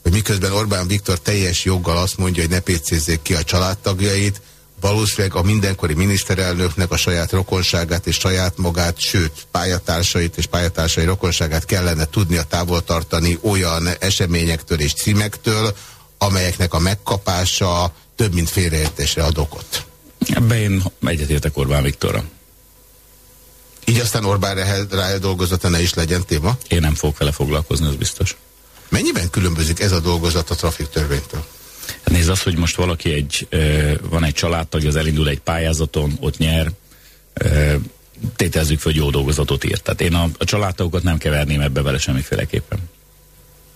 hogy miközben Orbán Viktor teljes joggal azt mondja, hogy ne pécézzék ki a családtagjait, valószínűleg a mindenkori miniszterelnöknek a saját rokonságát és saját magát, sőt, pályatársait és pályatársai rokonságát kellene tudnia távol tartani olyan eseményektől és címektől, amelyeknek a megkapása több mint félreértésre ad okot. Ebben én egyetértek Orbán Viktorra. Így aztán Orbán rá dolgozata ne is legyen téma? Én nem fogok vele foglalkozni, az biztos. Mennyiben különbözik ez a dolgozat a trafiktörvénytől? Hát nézd az, hogy most valaki egy, van egy családtag, az elindul egy pályázaton, ott nyer, tételezzük fel, hogy jó dolgozatot írt. Tehát én a, a családtagokat nem keverném ebbe vele semmiféleképpen.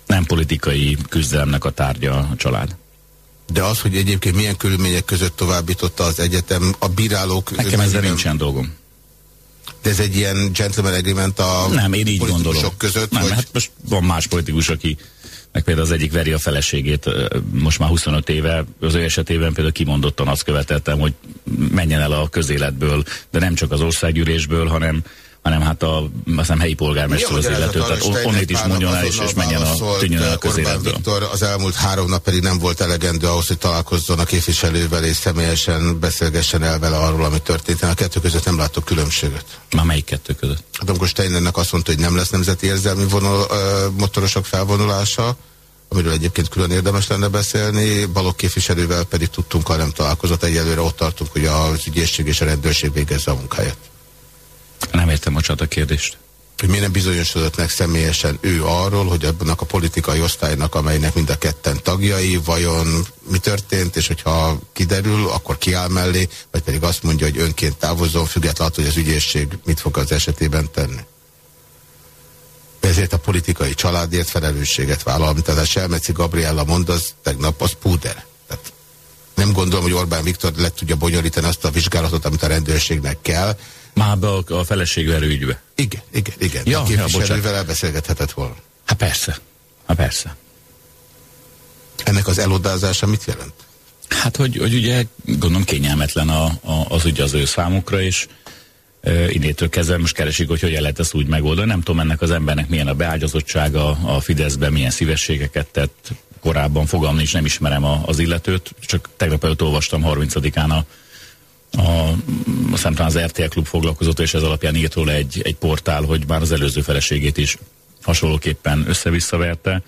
Nem politikai küzdelemnek a tárgya a család. De az, hogy egyébként milyen körülmények között továbbította az egyetem, a bírálók... Nekem ezzel nincsen dolgom. De ez egy ilyen gentleman agreement a Nem, én így gondolom. között? Nem, vagy... hát most van más politikus, aki meg például az egyik veri a feleségét most már 25 éve, az ő esetében például kimondottan azt követeltem, hogy menjen el a közéletből, de nem csak az országgyűlésből, hanem hanem hát a azt hiszem, helyi polgármester az illető, tehát onnét is mondjon el, és, és menjen a, tűnjön el a közéletből. Viktor az elmúlt három nap pedig nem volt elegendő ahhoz, hogy találkozzon a képviselővel, és személyesen beszélgessen el vele arról, ami történt. A kettő között nem látok különbséget. Már melyik kettő között? Hát amikor Steinernek azt mondta, hogy nem lesz nemzeti érzelmi vonal, ö, motorosok felvonulása, amiről egyébként külön érdemes lenne beszélni, Balok képviselővel pedig tudtunk, ha nem találkozott egyelőre, ott tartunk, hogy az ügyészség és a rendőrség végezze a munkáját. Nem értem a csata kérdést. Hogy miért nem bizonyosodott meg személyesen ő arról, hogy abban a politikai osztálynak, amelynek mind a ketten tagjai, vajon mi történt, és hogyha kiderül, akkor kiáll mellé, vagy pedig azt mondja, hogy önként távozzon, függetlenül, hogy az ügyészség mit fog az esetében tenni. Ezért a politikai családért felelősséget vállal, amit a Selmeci Gabriella mond, az tegnap az púder. Tehát nem gondolom, hogy Orbán Viktor le tudja bonyolítani azt a vizsgálatot, amit a rendőrségnek kell, már be a, a feleségverő ügybe. Igen, igen, igen. Ja, a képviselővel ja, elbeszélgethetett volna. Hát persze. Hát persze. Ennek az elodázása mit jelent? Hát, hogy, hogy ugye gondolom kényelmetlen a, a, az ügy az ő számukra, és e, innétől kezdve most keresik, hogy hogyan lehet ezt úgy megoldani. Nem tudom ennek az embernek milyen a beágyazottsága a Fideszben, milyen szívességeket tett korábban, fogalmam is nem ismerem a, az illetőt, csak tegnap előtt olvastam 30-án a a, aztán az RTL klub foglalkozott, és ez alapján írt róla egy, egy portál, hogy már az előző feleségét is hasonlóképpen össze-visszaverte,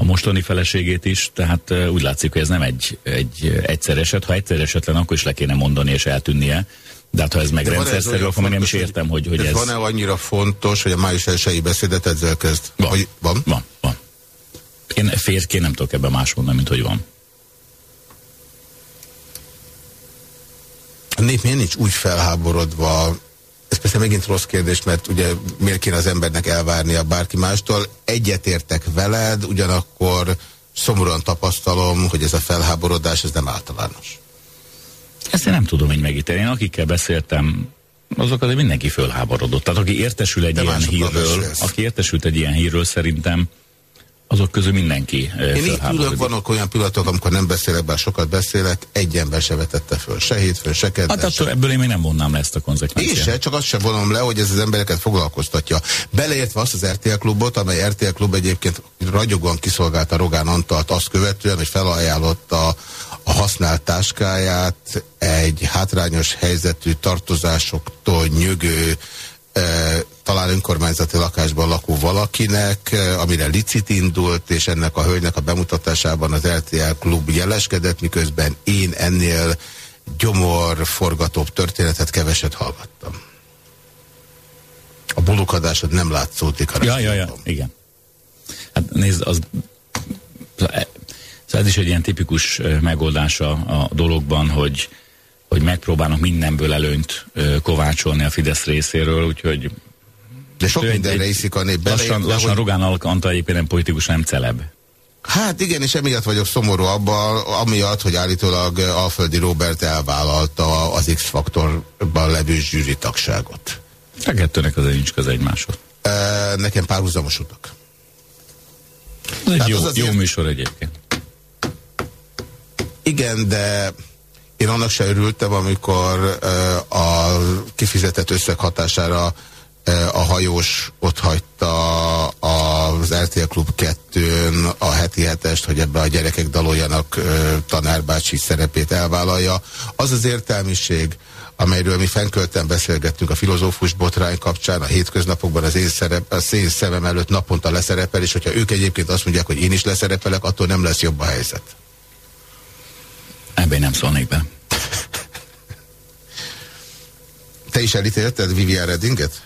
a mostani feleségét is, tehát úgy látszik, hogy ez nem egy, egy egyszer eset, ha egyszer esetlen, akkor is le kéne mondani és eltűnnie. De hát ha ez meg rendszerszerű, akkor meg nem is értem, hogy, hogy ez... Van-e annyira fontos, hogy a május elsői beszédet ezzel kezd? Van, hogy van? Van, van. Én férjként nem tudok ebben más mondani, mint hogy van. A nép miért nincs úgy felháborodva, ez persze megint rossz kérdés, mert ugye miért kéne az embernek elvárnia bárki mástól. Egyetértek veled, ugyanakkor szomorúan tapasztalom, hogy ez a felháborodás, ez nem általános. Ezt én nem tudom így megítélni. Én akikkel beszéltem, azok azért mindenki fölháborodott. Tehát aki értesül egy De ilyen hírről, aki értesült egy ilyen hírről, szerintem azok közül mindenki Én így ülök, vannak olyan pillanatok, amikor nem beszélek, bár sokat beszélek, egy ember se vetette föl, se hétfőn, se kedden. Hát attól ebből én még nem vonnám le ezt a konzekvenciát. Én se, csak azt sem vonom le, hogy ez az embereket foglalkoztatja. Beleértve azt az RTL klubot, amely RTL klub egyébként ragyogóan kiszolgálta Rogán Antalt azt követően, hogy felajánlotta a használt táskáját egy hátrányos helyzetű tartozásoktól nyögő talán önkormányzati lakásban lakó valakinek, amire licit indult, és ennek a hölgynek a bemutatásában az RTL klub jeleskedett, miközben én ennél gyomor forgatóbb történetet keveset hallgattam. A bulukadásod nem látszódik. Ja, ja, ja, igen. Hát nézd, az, ez is egy ilyen tipikus megoldása a dologban, hogy hogy megpróbálnak mindenből előnyt kovácsolni a Fidesz részéről, úgyhogy de sok mindenre iszik a nép Lassan, lassan hogy... Rogán Antal egyébként nem politikus, nem celeb. Hát igen, és emiatt vagyok szomorú abban, amiatt, hogy állítólag Alföldi Robert elvállalta az X-faktorban levő zsűri tagságot. A kettőnek azért nincs köze egymáshoz. E, nekem párhuzamos utak. Ez egy jó, az azért... jó műsor egyébként. Igen, de én annak se örültem, amikor a kifizetett összeg hatására a hajós ott hagyta az RTL Klub 2-n a heti hetest, hogy ebbe a gyerekek daloljanak tanárbácsi szerepét elvállalja. Az az értelmiség, amelyről mi fennkölten beszélgettünk a filozófus botrány kapcsán, a hétköznapokban az én, szerep, az én szemem előtt naponta leszerepel, és hogyha ők egyébként azt mondják, hogy én is leszerepelek, attól nem lesz jobb a helyzet. Ebben nem szólnék be. Te is elítélted Vivian Reddinget?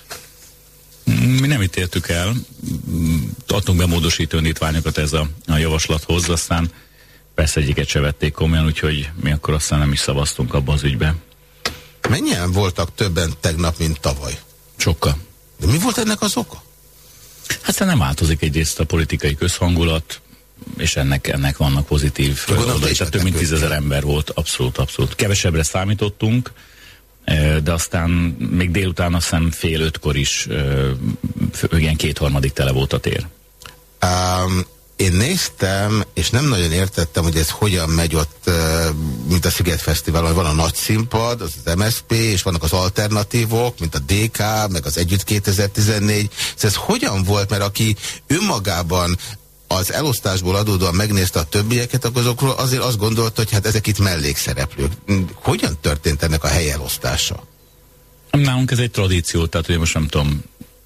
Mi nem ítéltük el, adtunk be módosító indítványokat ez a, a javaslathoz, aztán persze egyiket se vették komolyan, úgyhogy mi akkor aztán nem is szavaztunk abba az ügybe. Mennyien voltak többen tegnap, mint tavaly? Sokkal. De mi volt ennek az oka? Hát nem változik egyrészt a politikai közhangulat, és ennek, ennek vannak pozitív oldalai. Tehát több mint tízezer ember volt, abszolút, abszolút. Kevesebbre számítottunk, de aztán még délután azt hiszem fél ötkor is ilyen kétharmadik tele volt a tér. Um, én néztem, és nem nagyon értettem, hogy ez hogyan megy ott, mint a Sziget Fesztivál, hogy van a nagy színpad, az az MSP, és vannak az alternatívok, mint a DK, meg az Együtt 2014. Ez, ez hogyan volt, mert aki önmagában az elosztásból adódóan megnézte a többieket, akkor azokról azért azt gondolta, hogy hát ezek itt mellékszereplők. Hogyan történt ennek a helyelosztása? Nálunk ez egy tradíció, tehát ugye most nem tudom,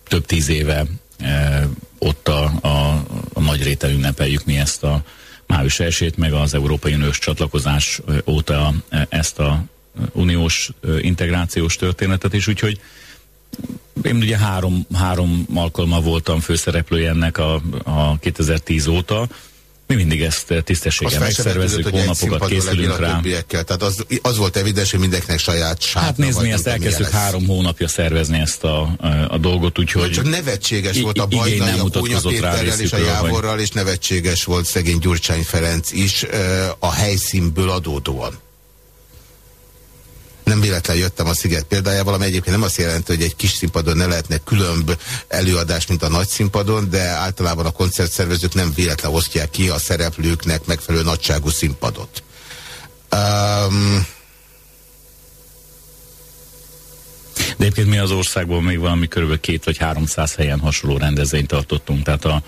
több tíz éve e, ott a, a, a nagy réten ünnepeljük mi ezt a május elsét, meg az Európai Uniós csatlakozás óta e, ezt a uniós e, integrációs történetet is, úgyhogy én ugye három, három alkalommal voltam főszereplője ennek a, a 2010 óta. Mi mindig ezt tisztességgel megszervezzük, hónapokat készülünk rá. Tehát az, az volt evidens, hogy mindenkinek saját sátra Hát nézni, ezt elkezdtük három hónapja szervezni ezt a, a, a dolgot, úgyhogy... Csak nevetséges volt a Bajnai, a Kónya Péterrel és a Jávorral, vagy... és nevetséges volt szegény Gyurcsány Ferenc is a helyszínből adódóan nem véletlen jöttem a Sziget példájával, ami egyébként nem azt jelenti, hogy egy kis színpadon ne lehetne különb előadás, mint a nagy színpadon, de általában a koncertszervezők nem véletlen osztják ki a szereplőknek megfelelő nagyságú színpadot. Um, De egyébként mi az országból még valami körülbelül két vagy háromszáz helyen hasonló rendezvényt tartottunk, tehát a,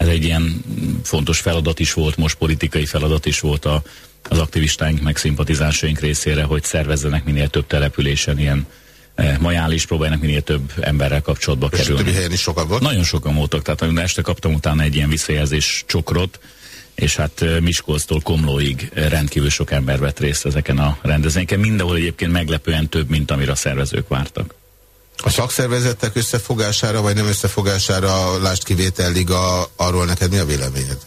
ez egy ilyen fontos feladat is volt, most politikai feladat is volt a az aktivistáink meg szimpatizánsaink részére, hogy szervezzenek minél több településen ilyen eh, majál is próbálnak minél több emberrel kapcsolatba és kerülni. többi helyen is sokan volt? Nagyon sokan voltak, tehát este kaptam utána egy ilyen visszajelzés csokrot, és hát eh, Miskolctól Komlóig rendkívül sok ember vett részt ezeken a rendezvényeken, mindenhol egyébként meglepően több, mint amire a szervezők vártak. A szakszervezetek összefogására, vagy nem összefogására, lást kivételiga, arról neked mi a véleményed?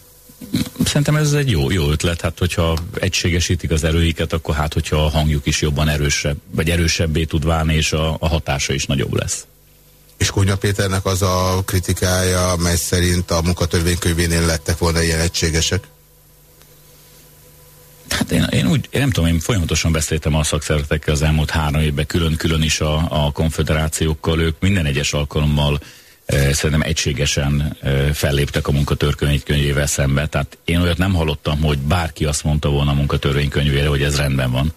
Szerintem ez egy jó, jó ötlet, hát hogyha egységesítik az erőiket, akkor hát hogyha a hangjuk is jobban erősebb, vagy erősebbé tud válni, és a, a hatása is nagyobb lesz. És Kónya Péternek az a kritikája, mely szerint a munkatörvénykönyvénél lettek volna ilyen egységesek? Hát én, én úgy, én nem tudom, én folyamatosan beszéltem a szakszervezetekkel az elmúlt három évben, külön-külön is a, a konfederációkkal, ők minden egyes alkalommal szerintem egységesen felléptek a munkatörvénykönyvével szembe. Tehát én olyat nem hallottam, hogy bárki azt mondta volna a munkatörvénykönyvére, hogy ez rendben van.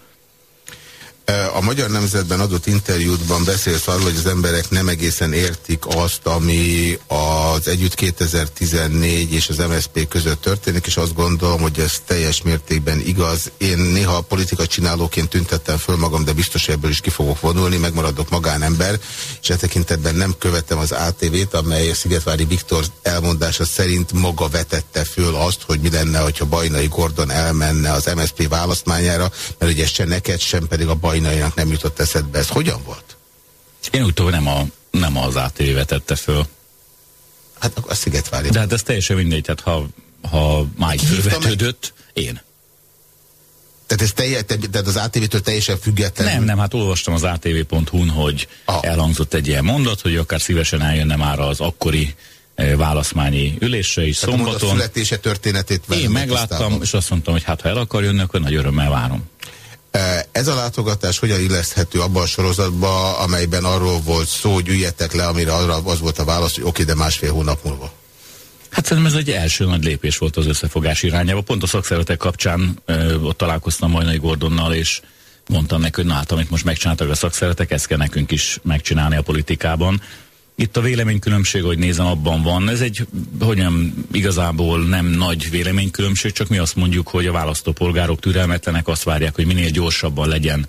A Magyar Nemzetben adott interjútban beszélsz arról, hogy az emberek nem egészen értik azt, ami az Együtt 2014 és az MSZP között történik, és azt gondolom, hogy ez teljes mértékben igaz. Én néha politika csinálóként tüntettem föl magam, de biztos ebből is ki fogok vonulni, megmaradok magánember, és e tekintetben nem követem az ATV-t, amely Szigetvári Viktor elmondása szerint maga vetette föl azt, hogy mi lenne, hogyha Bajnai Gordon elmenne az MSZP választmányára, mert ugye se neked, sem pedig a baj Bajnainak nem jutott eszedbe. Ez hogyan volt? Én úgy tudom, nem, a, nem az ATV vetette föl. Hát a Szigetvári. De hát ez teljesen mindegy, tehát ha, ha máig fölvetődött, én. Tehát, ez telje, tehát az ATV-től teljesen független? Nem, nem, hát olvastam az atv.hu-n, hogy Aha. elhangzott egy ilyen mondat, hogy akár szívesen eljönne már az akkori e, válaszmányi ülésre is tehát szombaton. A születése történetét Én megláttam, és azt mondtam, hogy hát ha el akar jönni, akkor nagy örömmel várom. Ez a látogatás hogyan illeszthető abban a sorozatba, amelyben arról volt szó, hogy üljetek le, amire arra az volt a válasz, hogy oké, de másfél hónap múlva? Hát szerintem ez egy első nagy lépés volt az összefogás irányába. Pont a szakszervetek kapcsán ö, ott találkoztam Majnai Gordonnal, és mondtam neki, hogy na hát, amit most megcsináltak a szakszervetek, ezt kell nekünk is megcsinálni a politikában. Itt a véleménykülönbség, hogy nézem, abban van. Ez egy, hogyan igazából nem nagy véleménykülönbség, csak mi azt mondjuk, hogy a választópolgárok türelmetlenek, azt várják, hogy minél gyorsabban legyen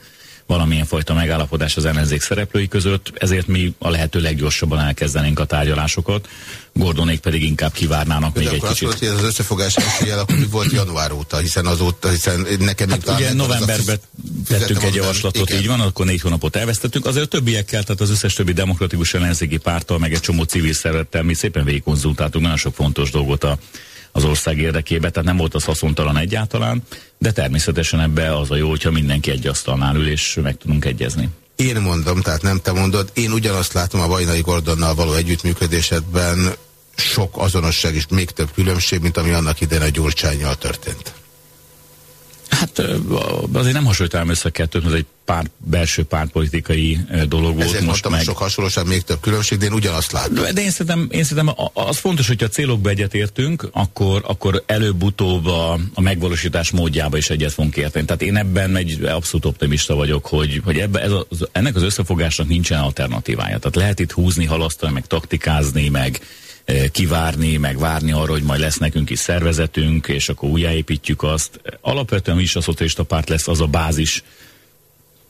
valamilyen fajta megállapodás az ellenzék szereplői között, ezért mi a lehető leggyorsabban elkezdenénk a tárgyalásokat. Gordonék pedig inkább kivárnának De még egy kicsit. mondod, hogy az összefogás eséllyel, akkor mi volt január óta, hiszen azóta, hiszen nekem Hát ugye novemberben tettünk egy javaslatot, így van, akkor négy hónapot elvesztettünk. Azért a többiekkel, tehát az összes többi demokratikus ellenzéki párttal, meg egy csomó civil szervettel mi szépen végig konzultáltunk nagyon sok fontos dolgot a, az ország érdekébe, tehát nem volt az haszontalan egyáltalán, de természetesen ebbe az a jó, hogyha mindenki egy asztalnál ül, és meg tudunk egyezni. Én mondom, tehát nem te mondod, én ugyanazt látom a Vajnai Gordonnal való együttműködésedben, sok azonosság és még több különbség, mint ami annak idején a Gyurcsányjal történt. Hát azért nem hasonlítanám össze a kettőt, ez egy pár, belső pártpolitikai dolog volt. Ezért most meg... sok hasonlóság, még több különbség, de én ugyanazt látom. De én szerintem, én szerintem az fontos, hogyha a célokba egyetértünk, akkor, akkor előbb-utóbb a, a megvalósítás módjába is egyet fogunk érteni. Tehát én ebben egy abszolút optimista vagyok, hogy, hogy ebbe, ez az, ennek az összefogásnak nincsen alternatívája. Tehát lehet itt húzni, halasztani, meg taktikázni, meg kivárni, meg várni arra, hogy majd lesz nekünk is szervezetünk, és akkor újjáépítjük azt. Alapvetően is a szocialista párt lesz az a bázis,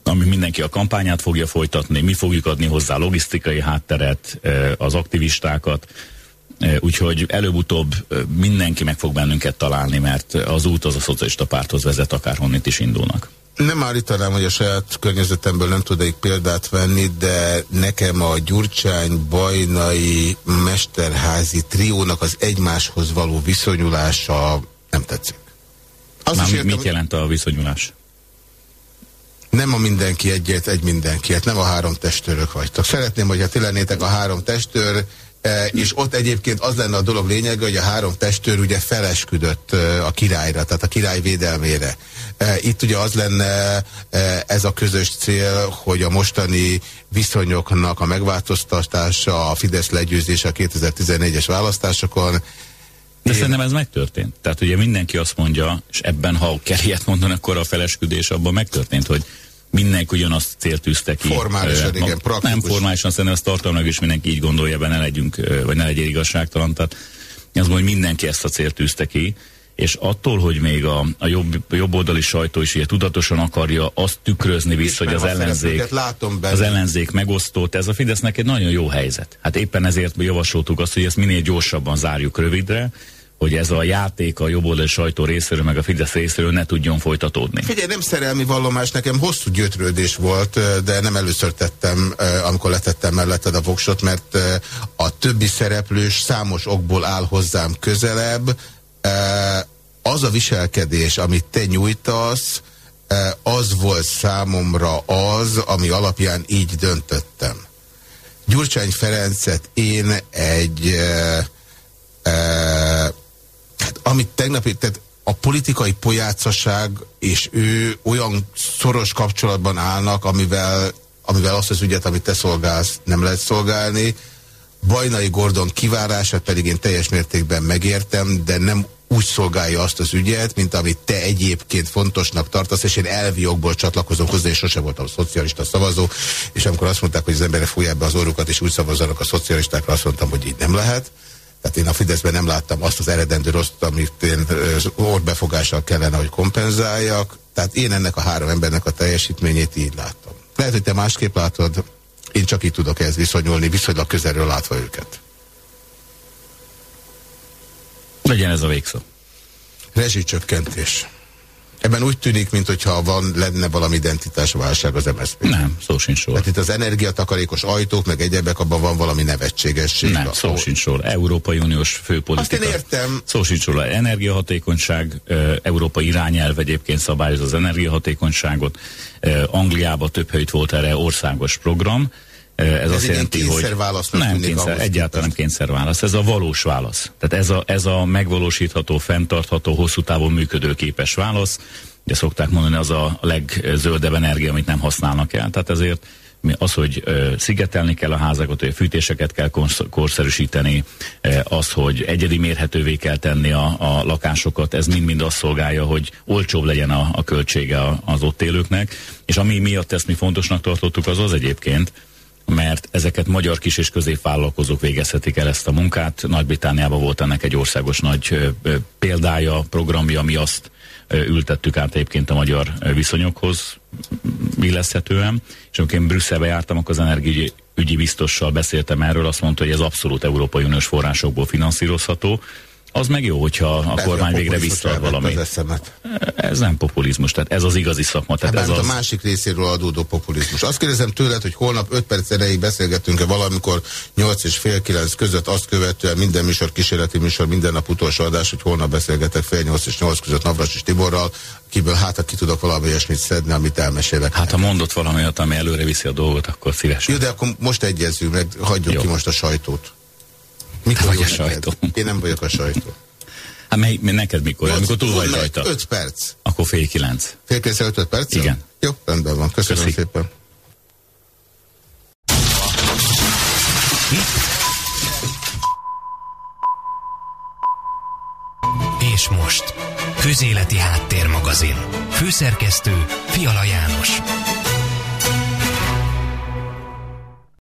ami mindenki a kampányát fogja folytatni, mi fogjuk adni hozzá logisztikai hátteret, eh, az aktivistákat, Eh, úgyhogy előbb-utóbb eh, mindenki meg fog bennünket találni, mert az út az a szocialista párthoz vezet, akárhonnit is indulnak. Nem állítanám, hogy a saját környezetemből nem tudnék példát venni, de nekem a Gyurcsány bajnai mesterházi triónak az egymáshoz való viszonyulása nem tetszik. Azt Már is értem, mit jelent a viszonyulás? Nem a mindenki egyet, egy mindenkiet, nem a három testőrök vagytok. Szeretném, hogyha ti lennétek a három testőr, és ott egyébként az lenne a dolog lényege, hogy a három testőr ugye felesküdött eh, a királyra, tehát a király védelmére. Eh, Itt ugye az lenne ez a közös cél, hogy a mostani viszonyoknak a megváltoztatása, a Fidesz legyőzése a 2014-es választásokon, De szerintem ez megtörtént. Tehát ugye mindenki azt mondja, és ebben, ha kell ilyet mondani, akkor a felesküdés abban megtörtént, hogy mindenki ugyanazt célt tűzte ki. Formálisan, igen, praktikus. Nem formálisan, szerintem ezt tartalmilag is mindenki így gondolja, ebben ne legyünk, vagy ne legyél igazságtalan. Tehát az hogy mindenki ezt a célt tűzte ki, és attól, hogy még a, a jobb, jobb oldali sajtó is ilyen tudatosan akarja azt tükrözni vissza, hogy az a ellenzék, látom benne. az ellenzék megosztott, ez a Fidesznek egy nagyon jó helyzet. Hát éppen ezért javasoltuk azt, hogy ezt minél gyorsabban zárjuk rövidre, hogy ez a játék a jobboldali sajtó részéről, meg a Fidesz részéről ne tudjon folytatódni. Figyelj, nem szerelmi vallomás, nekem hosszú gyötrődés volt, de nem először tettem, amikor letettem melletted a voksot, mert a többi szereplős számos okból áll hozzám közelebb. Az a viselkedés, amit te nyújtasz, az volt számomra az, ami alapján így döntöttem. Gyurcsány Ferencet én egy ö, Hát, amit tegnap, tehát a politikai pojácaság és ő olyan szoros kapcsolatban állnak, amivel, amivel azt az ügyet, amit te szolgálsz, nem lehet szolgálni. Bajnai Gordon kivárását pedig én teljes mértékben megértem, de nem úgy szolgálja azt az ügyet, mint amit te egyébként fontosnak tartasz, és én elvi jogból csatlakozom hozzá, és sose voltam szocialista szavazó, és amikor azt mondták, hogy az emberek fújják be az orrukat, és úgy szavazzanak a szocialistákra, azt mondtam, hogy így nem lehet. Tehát én a Fideszben nem láttam azt az eredendő rossz, amit én orbefogással kellene, hogy kompenzáljak. Tehát én ennek a három embernek a teljesítményét így látom. Lehet, hogy te másképp látod, én csak így tudok ehhez viszonyulni, viszonylag közelről látva őket. Legyen ez a végszó. Rezsicsökkentés. Ebben úgy tűnik, mintha van, lenne valami identitásválság az MSZP. Nem, szó sincs róla. Tehát itt az energiatakarékos ajtók, meg egyebek, abban van valami nevetségesség. Nem, szó sincs róla. Európai Uniós főpolitika. Azt én értem. Szó sincs róla. Energiahatékonyság, ö, Európa irányelv egyébként szabályoz az energiahatékonyságot. Angliában több volt erre országos program. Ez, Ez azt jelenti, hogy nem kényszer, ahhoz egyáltalán nem kényszerválasz. Ez a valós válasz. Tehát ez a, ez a megvalósítható, fenntartható, hosszú távon működőképes válasz. De szokták mondani, az a legzöldebb energia, amit nem használnak el. Tehát ezért az, hogy szigetelni kell a házakat, hogy a fűtéseket kell korszerűsíteni, az, hogy egyedi mérhetővé kell tenni a, a lakásokat, ez mind-mind azt szolgálja, hogy olcsóbb legyen a, a költsége az ott élőknek, és ami miatt ezt mi fontosnak tartottuk, az az egyébként, mert ezeket magyar kis és középvállalkozók végezhetik el ezt a munkát. Nagy-Britániában volt ennek egy országos nagy példája, programja, ami azt ültettük át egyébként a magyar viszonyokhoz illeszthetően, és amikor én Brüsszelbe jártam, akkor az energiaügyi biztossal beszéltem erről, azt mondta, hogy ez abszolút Európai Uniós forrásokból finanszírozható, az meg jó, hogyha a Persze kormány a végre visszaad valami. Ez nem populizmus, tehát ez az igazi szakma. Tehát hát ez az... a másik részéről adódó populizmus. Azt kérdezem tőled, hogy holnap 5 perc erejéig beszélgetünk-e valamikor 8 és fél 9 között, azt követően minden műsor, kísérleti műsor, minden nap utolsó adás, hogy holnap beszélgetek fél 8 és 8 között Navras és Tiborral, kiből hát, ha ki tudok valami ilyesmit szedni, amit elmesélek. Hát, ha mondott valami ami előre viszi a dolgot, akkor szívesen. Jó, de akkor most egyezünk meg, hagyjuk Jó. ki most a sajtót. Mikor vagy a sajtó? Én nem vagyok a sajtó. Hát mely, neked mikor? Amikor túl vagy rajta? 5 perc. Akkor fél kilenc. Fél kilenc, 5 perc? Igen. Jó, rendben van. Köszönöm Köszi. szépen. És most, Közéleti Háttérmagazin. Főszerkesztő Fiala János.